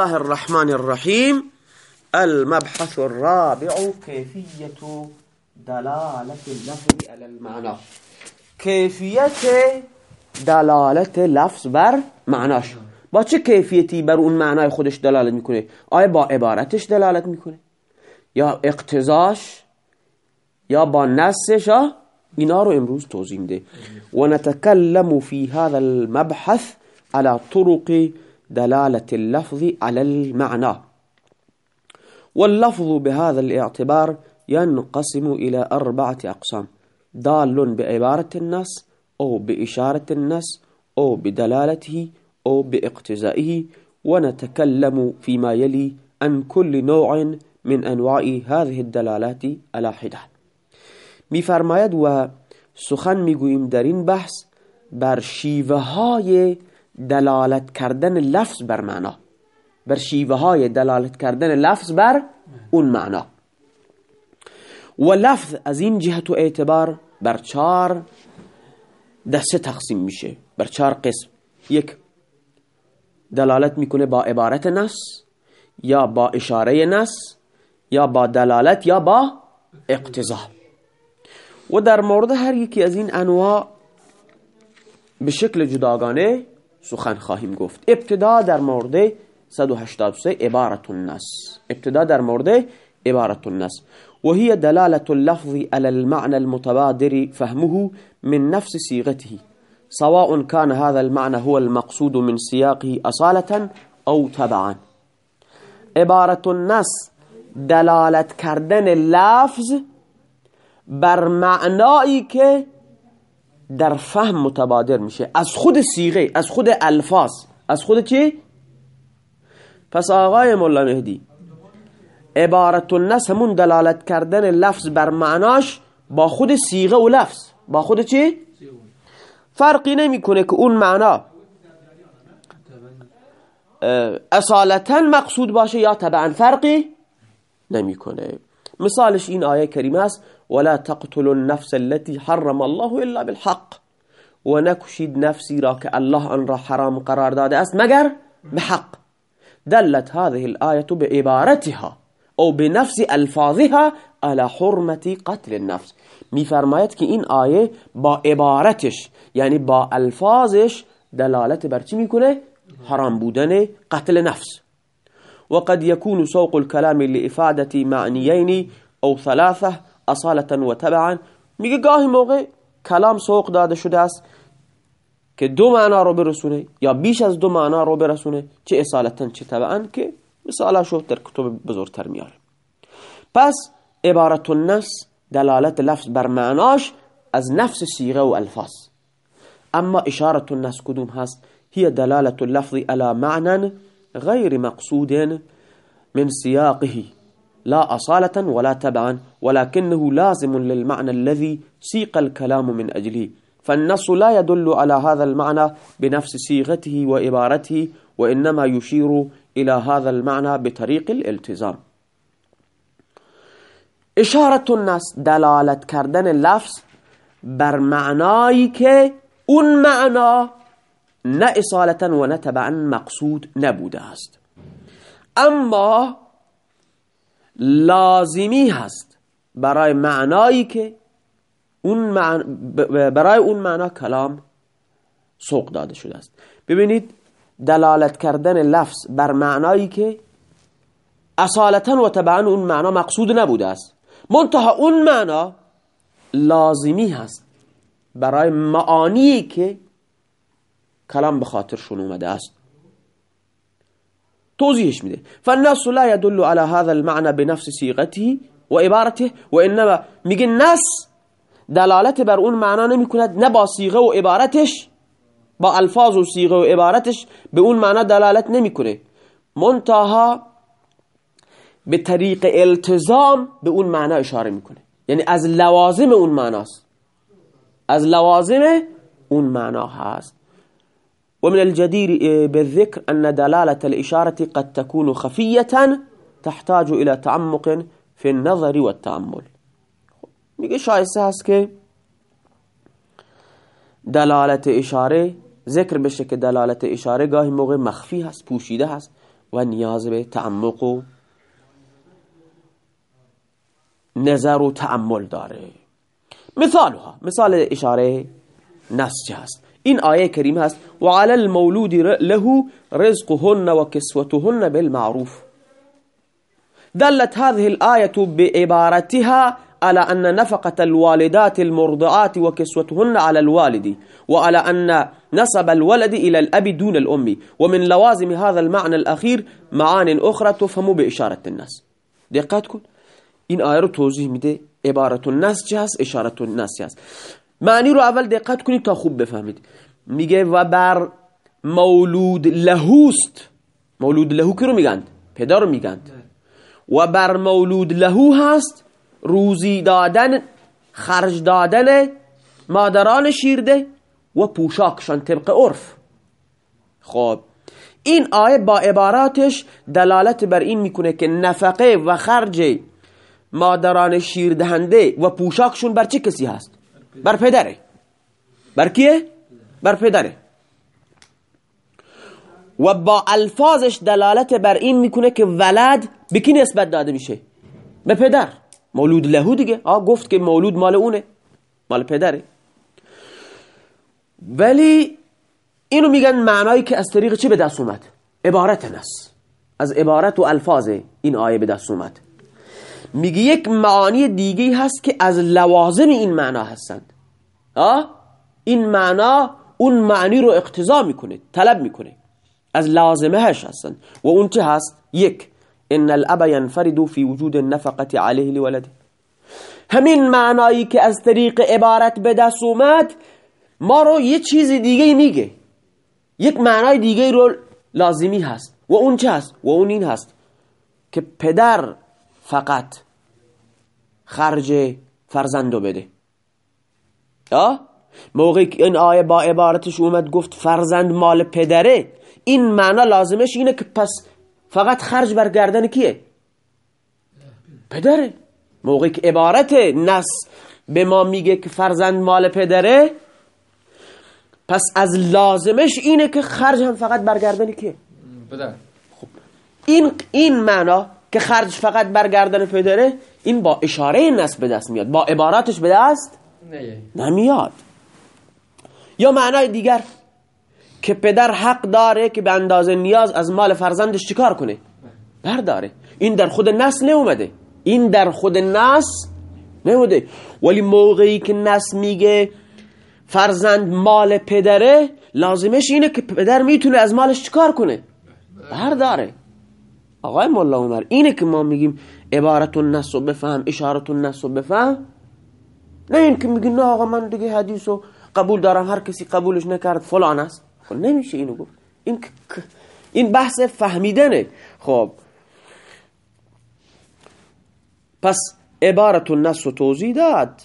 الله الرحمن الرحیم المبحث الرابع كيفية دلالة اللفظ على المعنى. کیفیت دلالت لفظ بر معناش. با چه کیفیتی بر اون معنای خودش دلالت میکنه؟ آیا با عبارتش دلالت میکنه؟ یا اقتضاش؟ یا با نصش؟ اینا رو امروز توضیح میده. و نتکلم فی هذا المبحث على طرق دلالة اللفظ على المعنى. واللفظ بهذا الاعتبار ينقسم إلى أربعة أقسام دال بعبارة النص أو بإشارة النص أو بدلالته أو باقتزائه. ونتكلم فيما يلي عن كل نوع من أنواع هذه الدلالات على حدة میفرماید و سخن میگوییم در این بحث بر شیوه های دلالت کردن لفظ بر معنا. بر شیوه های دلالت کردن لفظ بر اون معنا. و لفظ از این جهت و اعتبار بر چار دسته تقسیم میشه. بر چهار قسم. یک دلالت می‌کنه با عبارت نص یا با اشاره نص یا با دلالت یا با اقتضا. و در مورد هر یکی از این انواع به شکل جداگانه سخن خواهیم گفت. ابتدا در مورد 183 عبارت النص. ابتدا در مورد عبارت النص. وهي دلالة اللفظ على المعنى المتبادر فهمه من نفس صيغته. سواء كان هذا المعنى هو المقصود من سياقه أصالة أو تبعا. عبارة النص دلالت کردن لفظ بر معنایی که در فهم متبادر میشه از خود سیغه از خود الفاظ از خود چی؟ پس آقای مولا مهدی عبارت النس همون دلالت کردن لفظ بر معناش با خود سیغه و لفظ با خود چی؟ فرقی نمی‌کنه که اون معنا اصالتا مقصود باشه یا طبعا فرقی نمی‌کنه مثالش این آیه کریمه است ولا تقتلوا النفس التي حرم الله إلا بالحق. و نکشید نفسی را که الله آن را حرام قرار داده است مگر بحق. دلت هذه الآية بعبارتها أو بنفس ألفاظها على حرمة قتل النفس. میفرماید که این آیه با عبارتش یعنی با ألفاظش دلالت بر چی میکنه حرام بودن قتل نفس. وقد يكون سوق الكلام لإفادة معنيين أو ثلاثة اصالتا و تبعا میگه گاهی موقع کلام سوق داده شده است که دو معنا رو برسونه یا بیش از دو معنا رو برسونه چه اصالتا چه تبعا که مثالاشو در کتب بزرگتر میاره. پس عبارت النفس دلالت لفظ بر معناش از نفس سیغه و الفاظ. اما اشارت النفس کدوم هست؟ هي دلالة اللفظ على معنى غير مقصود من سياقه لا أصالة ولا تبعا ولكنه لازم للمعنى الذي سيق الكلام من أجله. فالنص لا يدل على هذا المعنى بنفس صيغته وإبارته وإنما يشير إلى هذا المعنى بطريق الالتزام. إشارة النص دلالت کردن لفظ بر معنایی که معنا نه اصالتا و نه تبعا مقصود نبوده است اما لازمی هست برای معنایی که اون برای اون معنا کلام سوق داده شده است. ببینید دلالت کردن لفظ بر معنایی که اصالتا و طبعا اون معنا مقصود نبوده است. منتها اون معنا لازمی هست برای معانی که کلام به خاطرشون اومده است. توضیحش میده. فالنص لا يدل على هذا المعنى بنفس صيغته و عبارته و انما میگه نص دلالت بر اون معنا نمی کند نه با صیغه و عبارتش با الفاظ و صیغه و عبارتش به اون معنا دلالت نمی‌کنه. منتها به طریق التزام به اون معنا اشاره می‌کنه. یعنی از لوازم اون معناست. از لوازم اون معنا هست. ومن الجدير بالذكر أن دلالة الإشارة قد تكون خفية تحتاج إلى تعمق في النظر والتأمل. میگه شایسته هست که دلالت اشاره ذکر بشه که دلالت اشاره گاهی موقع مخفی هست پوشیده هست و نیاز به تعمق و نظر و تعمل داره. مثالها مثال اشاره نسج هست. این آیه کریم هست. و علی المولود له رزقهن و کسوتهن بالمعروف. دلت هذه الآية بعبارتها على أن نفقة الوالدات المرضعات وكسوتهن على الوالد وعلى أن نسب الولد إلى الأب دون الأم. ومن لوازم هذا المعنى الأخير معان أخرى تفهم بإشارة الناس. دقت کن این آیه رو توضیح میده عبارت الناس هست اشارت الناس هست معنی رو اول دقت کنید تا خوب بفهمید. میگه و بر مولود لهوست. مولود لهو که رو میگند؟ پدر میگند. و بر مولود لهو هست روزی دادن خرج دادن مادران شیرده و پوشاکشان طبق عرف. خب این آیه با عباراتش دلالت بر این می‌کنه که نفقه و خرج مادران شیردهنده و پوشاکشون بر چه کسی هست؟ بر پدره. بر کیه؟ بر پدره. و با الفاظش دلالت بر این می‌کنه که ولد به کی نسبت داده میشه؟ به پدر. مولود لهو دیگه. آه گفت که مولود مال اونه. مال پدره. ولی اینو میگن معنایی که از طریق چی به دست اومد؟ عبارت نس از عبارت و الفاظ این آیه به دست اومد. میگه یک معانی دیگه هست که از لوازم این معنا هستند. آه این معنا اون معنی رو اقتضا می‌کنه طلب می‌کنه. از لازمه هش هستن و اون چه هست؟ یک ان الاب ينفرد في وجود النفقه عليه لولده. همین معنایی که از طریق عبارت به دست اومد ما رو یه چیز دیگه میگه. یک معنای دیگه رو لازمی هست. و اون چه هست؟ و اون این هست که پدر فقط خرج فرزندو بده. آه؟ موقعی که این آیه با عبارتش اومد گفت فرزند مال پدره این معنا لازمش اینه که پس فقط خرج برگردن کیه؟ پدره. موقعی که عبارت نس به ما میگه که فرزند مال پدره پس از لازمش اینه که خرج هم فقط برگردن کیه؟ پدر. خب این این معنا که خرج فقط برگردن پدره این با اشاره نس به دست میاد. با عباراتش به دست نه. نمیاد. یا معنای دیگر که پدر حق داره که به اندازه نیاز از مال فرزندش چیکار کنه؟ برداره. این در خود نس نیومده. این در خود نس نیومده. ولی موقعی که نس میگه فرزند مال پدره لازمش اینه که پدر می‌تونه از مالش چیکار کنه؟ برداره. آقای مولا عمر اینه که ما میگیم عبارت النس رو بفهم اشارت النس رو بفهم. نه این که میگی نه آقا من دیگه حدیث رو قبول دارم هر کسی قبولش نکرد فلان است. خب نمیشه اینو گفت. این این بحث فهمیدنه. خب. پس عبارت النص توضیح داد.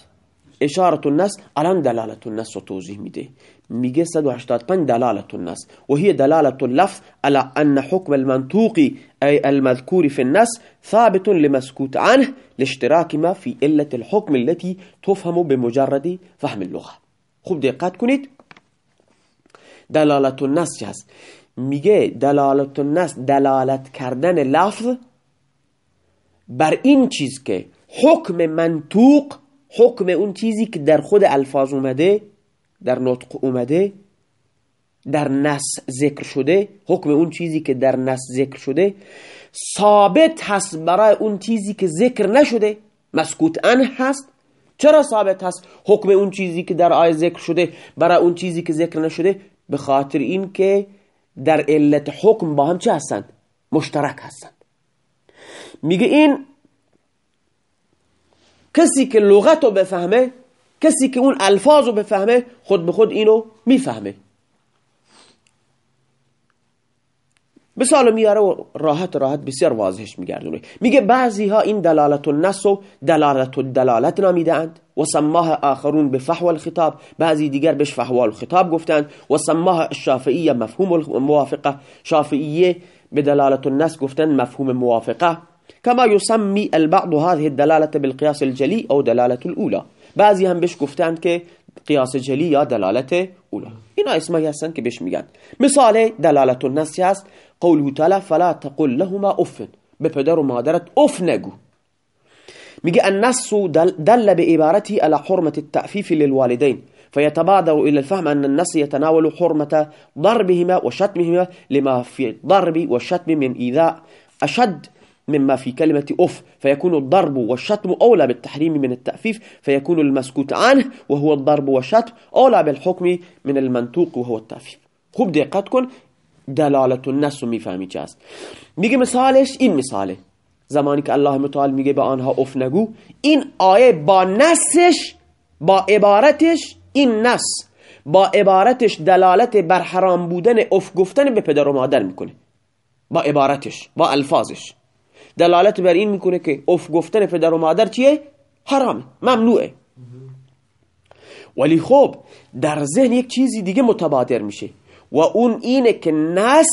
اشارت النص الان دلالت النص توضیح میده. میگه 185 دلالت النص وهي دلالة اللفظ على أن حكم المنطوق أي المذكور في النص ثابت لمسكوت عنه لاشتراك ما في علة الحكم التي تفهم بمجرد فهم اللغة. خوب دقت کنید؟ دلالت النص چه هست؟ میگه دلالت النص دلالت کردن لفظ بر این چیز که حکم منطوق حکم اون چیزی که در خود الفاظ اومده در نطق اومده در نص ذکر شده حکم اون چیزی که در نص ذکر شده ثابت هست برای اون چیزی که ذکر نشده مسکوت ان هست. چرا ثابت هست؟ حکم اون چیزی که در آیه ذکر شده برای اون چیزی که ذکر نشده؟ به خاطر این که در علت حکم با هم چه هستند؟ مشترک هستند. میگه این کسی که لغت رو بفهمه کسی که اون الفاظ رو بفهمه خود به خود اینو می‌فهمه. مثال میاره و راحت راحت بسیار واضحش میگردونه. میگه بعضی ها این دلالت النص و دلالت الدلالت نامیدند و سماها آخرون به فحوى الخطاب. بعضی دیگر بهش فحوى الخطاب گفتند. و سماها الشافعیه مفهوم الموافقه شافعیه به دلالت النص گفتند مفهوم موافقه. كما يسمي البعض هذه الدلالة بالقياس الجلي او دلالة الاولى بعضی هم بهش گفتند که قیاس جلی یا دلالت اولا اینا اسمایی هستن که بهش میگن. مثال دلالت النص هست؟ قوله تعالى فلا تقل لهما أف. به پدر و مادرت أف نگو. میگه النص دل بعبارته على حرمة التعفيف للوالدين فيتبادر إلى الفهم أن النص يتناول حرمة ضربهما وشتمهما لما في الضرب والشتم من إيذاء أشد مما في كلمة أف. فيكون الضرب والشتم أولى بالتحريم من التأفيف فيكون المسكوت عنه وهو الضرب والشتم أولى بالحكم من المنطوق وهو التأفيف خوب دقت کن دلالت النص می‌فهمی چه است. میگه مثالش این مثاله. زمانی که الله متعال میگه به آنها اف نگو این آیه با نصش با عبارتش این نص با عبارتش دلالت بر حرام بودن اف گفتن به پدر و مادر می‌کنه. با عبارتش با الفاظش. دلالت بر این می‌کنه که اف گفتن پدر و مادر چیه؟ حرامه ممنوعه. ولی خب در ذهن یک چیزی دیگه متبادر میشه. و اون اینه که نس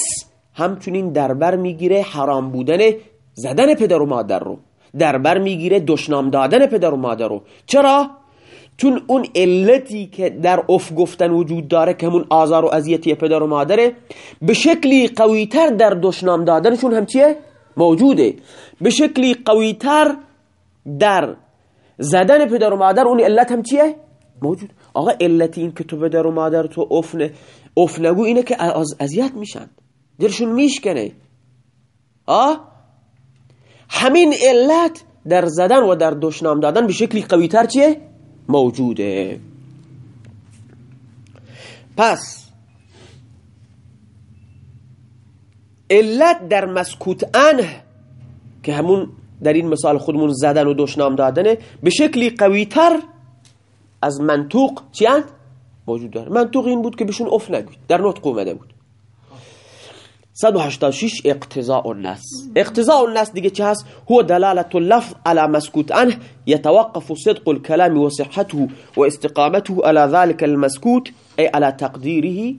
همچنین دربر می‌گیره حرام بودن زدن پدر و مادر رو دربر می‌گیره دشنام دادن پدر و مادر رو چرا؟ چون اون علتی که در اف گفتن وجود داره که همون آزار و اذیتی پدر و مادره به شکلی قویتر در دشنام دادنشون هم چیه؟ موجوده به شکلی قویتر در زدن پدر و مادر اون علت هم چیه؟ موجود. آقا علت این که تو پدر و مادر تو افنه. اف نگو اینه که از اذیت میشن. دلشون میشکنه. آه همین علت در زدن و در دشنام دادن به شکلی قویتر چیه؟ موجوده. پس علت در مسکوت انه که همون در این مثال خودمون زدن و دشنام دادنه به شکلی قویتر از منطوق چی موجود داره. منطوق این بود که بهشون اف نگوید. در نطق اومده بود. 186 اقتضاء الناس اقتضاء الناس دیگه چه هست؟ هو دلالت اللفظ على مسكوت عنه يتوقف صدق الكلام وصحته واستقامته على ذلك المسكوت اي على تقديره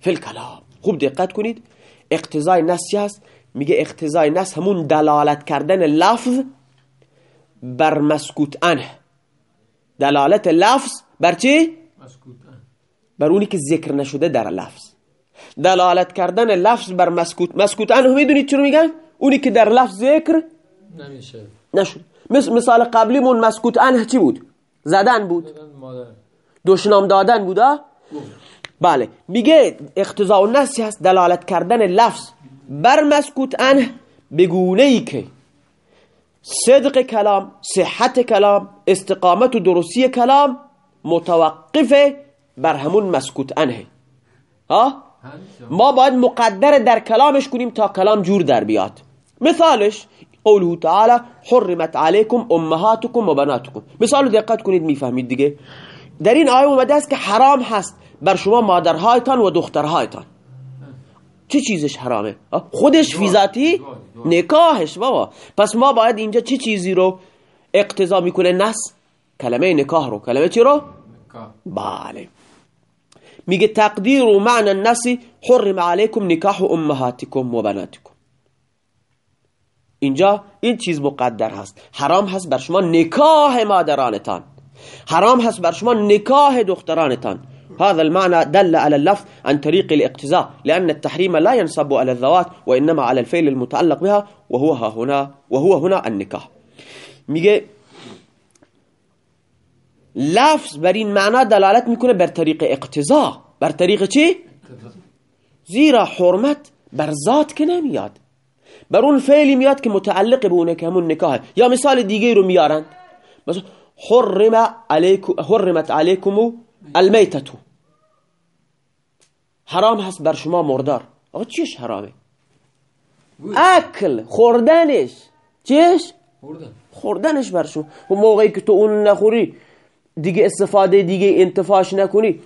في الكلام خوب دقت کنید. اقتضای نص چه هست؟ میگه اقتضای نص همون دلالت کردن لفظ بر مسکوت عنه. دلالت لفظ بر چی؟ بر اونی که ذکر نشده در لفظ. دلالت کردن لفظ بر مسکوت. مسکوت عنه می‌دونید چرا میگن؟ اونی که در لفظ ذکر نمیشه. نشد. مثال قبلیمون مسکوت عنه چی بود؟ زدن بود. دشنام دادن بود بله. میگه اقتضاء النص هست دلالت کردن لفظ بر مسکوت عنه بگونه ای که صدق کلام صحت کلام استقامت و درستی کلام متوقف بر همون مسکوت عنه ها؟ ما باید مقدر در کلامش کنیم تا کلام جور در بیاد. مثالش قوله تعالی حرمت علیکم امهاتکم و بناتکم. مثال دقت کنید می‌فهمید دیگه؟ در این آیه اومده است که حرام هست بر شما مادرهایتان و دخترهایتان. چه چیزش حرامه؟ خودش فی ذاتی نکاحش بابا. پس ما باید اینجا چه چیزی رو اقتضا می‌کنه؟ نس کلمه نکاح رو. کلمه چی رو؟ بله. میگه تقدیر و معنی النسی حرم علیکم نکاح امهاتکم و بناتکم. اینجا این چیز مقدر هست. حرام هست بر شما نکاح مادرانتان. حرام هست بر شما نکاح دخترانتان. هذا المعنى دل على اللفظ عن طريق الاقتزاء لأن التحريم لا ينصب على الذوات وإنما على الفعل المتعلق بها وهو هنا وهو هنا النكاح. میگه لفظ بر این معنا دلالت میکنه بر طریق اقتضا بر طریق چی؟ زیرا حرمت بر ذات که نمیاد. بر اون فعلی میاد که متعلق به اونه که همون نکاح یا مثال دیگه رو میارن. مثلا حرم علیکم حرمت علیکم المیتتو. حرام هست بر شما مردار. آقا چیش حرامه؟ اکل خوردنش. چیش؟ خوردنش بر شما. و موقعی که تو اون نخوری دیگه استفاده دیگه انتفاش نکنی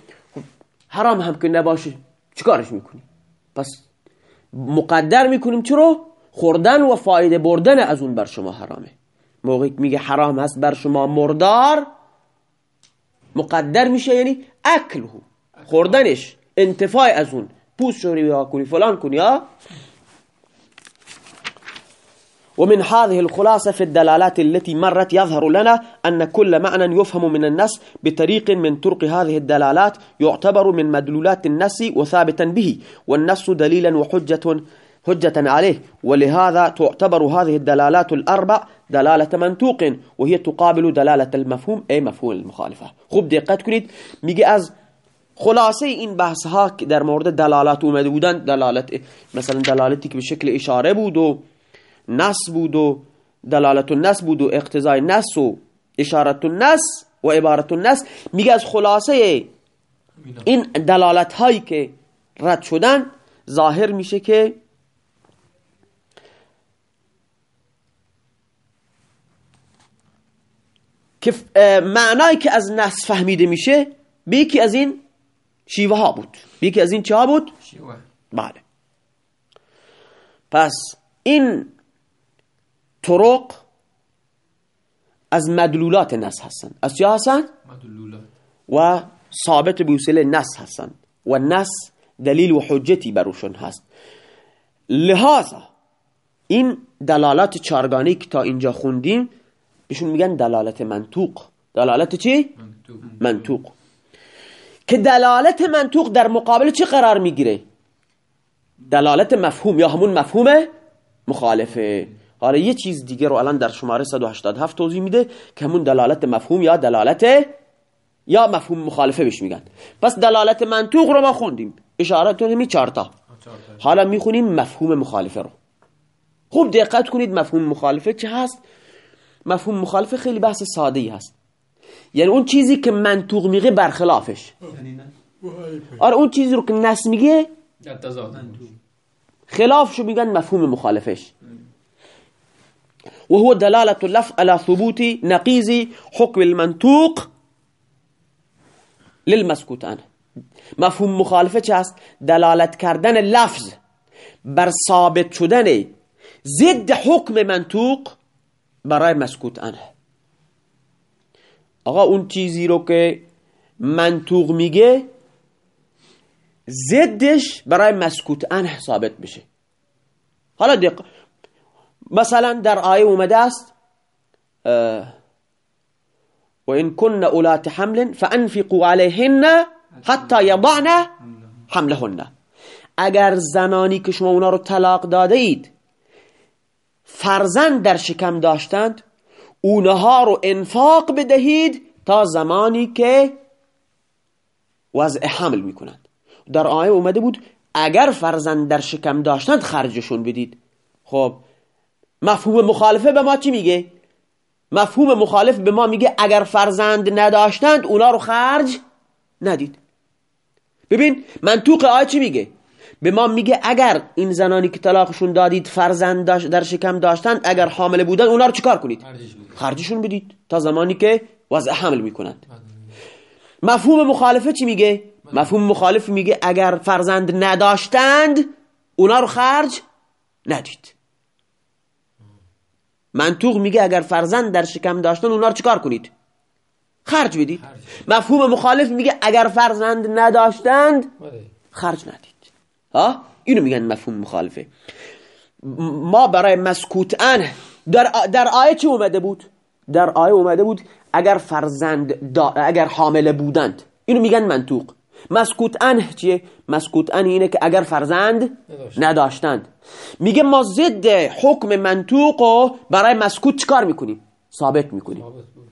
حرام هم که نباشه چیکارش می‌کنی؟ پس مقدر می‌کنیم چرا؟ خوردن و فایده بردن از اون بر شما حرامه. موقعی میگه حرام هست بر شما مردار مقدر میشه یعنی اکل خوردنش. انتفاع از اون. پوست شوری یا کنی فلان کنی ها ومن هذه الخلاصة في الدلالات التي مرت يظهر لنا أن كل معنى يفهم من النص بطريق من طرق هذه الدلالات يعتبر من مدلولات النص وثابتا به والنص دليلا وحجة حجة عليه ولهذا تعتبر هذه الدلالات الأربع دلالة منطوق وهي تقابل دلالة المفهوم أي مفهوم المخالفة. خب دقت کنید؟ میگه از خلاصه این بحث ها در مورد دلالات اومده بودن دلالت مثلا دلالتی که به شکل اشاره بود و نص بود و دلالت النص بود و اقتضای نص و اشارت النص و عبارت النص میگه از خلاصه این دلالت هایی که رد شدن ظاهر میشه که که معنایی که از نص فهمیده میشه به یکی از این شیوه ها بود. یکی از این چه ها بود؟ شیوه. بله. پس این طرق از مدلولات نص هستن. از چه هستن؟ مدلولات. و ثابت بوسیله نص هستن. و نص دلیل و حجتی بروشون هست. لحاظا این دلالات چارگانی که تا اینجا خوندیم بهشون میگن دلالت منطوق. دلالت چی؟ منطوق. منطوق. که دلالت منطوق در مقابل چی قرار می‌گیره؟ دلالت مفهوم یا همون مفهوم مخالفه. حالا یه چیز دیگه رو الان در شماره 187 توضیح میده که همون دلالت مفهوم یا دلالت یا مفهوم مخالفه بهش میگن. پس دلالت منطوق رو ما خوندیم. اشارات همی چارتا. حالا می‌خونیم مفهوم مخالفه رو. خوب دقت کنید مفهوم مخالفه چه هست؟ مفهوم مخالفه خیلی بحث ساده ای هست. یعنی اون چیزی که منطوق میگه برخلافش. آره اون چیزی رو که نس میگه خلافشو میگن مفهوم مخالفش. وهو دلالة اللفظ على ثبوت نقيض حكم المنطوق للمسكوت عنه مفهوم مخالفه چه است؟ دلالت کردن لفظ بر ثابت شدن ضد حکم منطوق برای مسکوت عنه آقا اون چیزی رو که منطوق میگه ضدش برای مسکوت عنه ثابت بشه حالا دق مثلا در آیه اومده است و این کن اولات حمل فانفقوا علیهن حتی یضعن حملهن. اگر زنانی که شما اونا رو طلاق داده اید فرزند در شکم داشتند اونها رو انفاق بدهید تا زمانی که وضع حمل می‌کنند در آیه اومده بود اگر فرزند در شکم داشتند خرجشون بدید. خب مفهوم مخالفه به ما چی میگه؟ مفهوم مخالف به ما میگه اگر فرزند نداشتند اونا رو خرج ندید. ببین منطوق آیه چی میگه؟ به ما میگه اگر این زنانی که طلاقشون دادید فرزند داشت در شکم داشتند اگر حامله بودن اونا رو چیکار کنید؟ خرجشون بدید. تا زمانی که وضع حمل می‌کنند. مفهوم مخالفه چی میگه؟ مفهوم مخالف میگه اگر فرزند نداشتند اونا رو خرج ندید. منطوق میگه اگر فرزند در شکم داشتن اونا رو چیکار کنید؟ خرج بدید. مفهوم مخالف میگه اگر فرزند نداشتند بله. خرج ندید. ها؟ اینو میگن مفهوم مخالفه. ما برای مسکوت انه در, در آیه چی اومده بود؟ در آیه اومده بود اگر فرزند اگر حامله بودند. اینو میگن منطوق. مسکوت انه چیه؟ مسکوت انه اینه که اگر فرزند نداشتند. میگه ما ضد حکم منطوق رو برای مسکوت چیکار می‌کنیم؟ ثابت می‌کنیم. ثابت بود.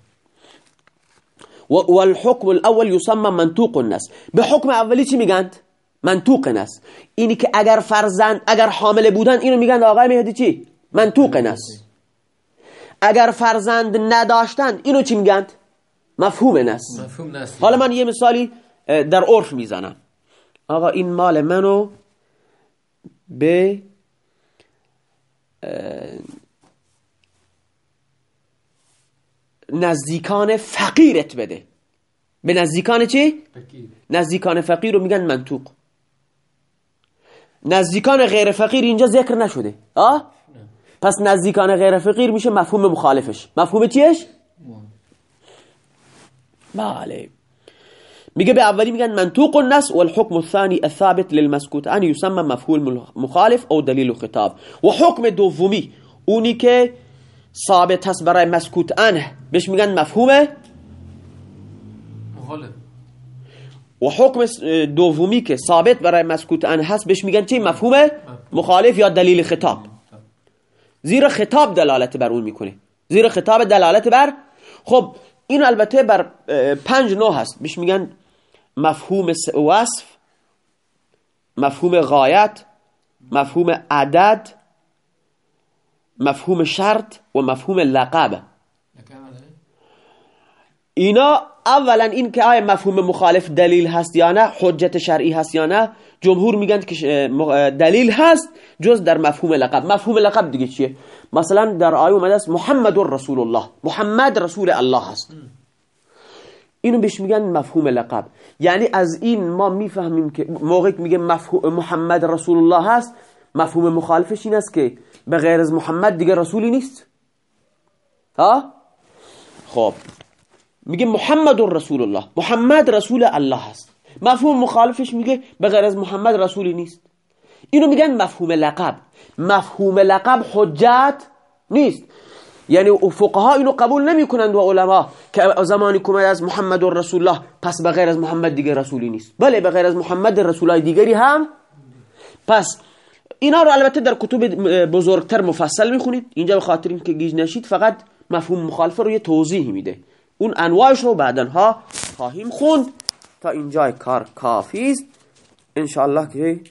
و- والحكم الاول يسمى منطوق الناس. به حکم اولی چی میگند؟ منطوق نس. اینی که اگر فرزند اگر حامله بودن اینو میگن آقای مهدی چی؟ منطوق نس. اگر فرزند نداشتند اینو چی میگند مفهوم نسل حالا من یه مثالی در عرف می‌زنم. آقا این مال منو به نزدیکان فقیرت بده. به نزدیکان چی؟ فقیر. نزدیکان فقیر رو میگن منطوق نزدیکان غیر فقیر اینجا ذکر نشده. آه؟ پس نزدیکان غیر فقیر میشه مفهوم مخالفش. مفهوم چیش؟ بله. میگه به اولی میگن منطوق النص والحكم الثاني الثابت للمسكوت عنه يسمى مفهوم مخالف او دلیل خطاب. و حکم دومی اونی که ثابت هست برای مسکوت انه. بهش میگن مفهوم و حکم دومی که ثابت برای مسکوت انه هست بهش میگن چی؟ مفهوم مخالف یا دلیل خطاب؟ زیرا خطاب دلالت بر اون می‌کنه. زیرا خطاب دلالت بر خب این البته بر پنج نوع هست. بهش میگن مفهوم وصف مفهوم غایت مفهوم عدد مفهوم شرط و مفهوم لقب. اینا اولا این که آیا مفهوم مخالف دلیل هست یا نه حجت شرعی هست یا نه جمهور میگن که دلیل هست جز در مفهوم لقب. مفهوم لقب دیگه چیه؟ مثلا در آیه اومده است محمد رسول الله محمد رسول الله هست. اینو بهش میگن مفهوم لقب. یعنی از این ما می‌فهمیم که موقعی میگه محمد رسول الله هست مفهوم مخالفش این است که به غیر از محمد دیگه رسولی نیست. ها؟ خب. میگه محمد رسول الله محمد رسول الله هست. مفهوم مخالفش میگه به از محمد رسولی نیست. اینو میگن مفهوم لقب. مفهوم لقب حجت نیست. یعنی فقها اینو قبول نمی‌کنند و علما که زمانی که از محمد رسول الله پس به از محمد دیگه رسولی نیست. بله به از محمد رسولای دیگری هم. پس اینا رو البته در کتب بزرگتر مفصل می‌خونید. اینجا به خاطر اینکه گیج نشید فقط مفهوم مخالفه رو یه توضیح میده. اون انواعش رو بعدنها خواهیم خوند. تا اینجای کار کافی است. انشاءالله که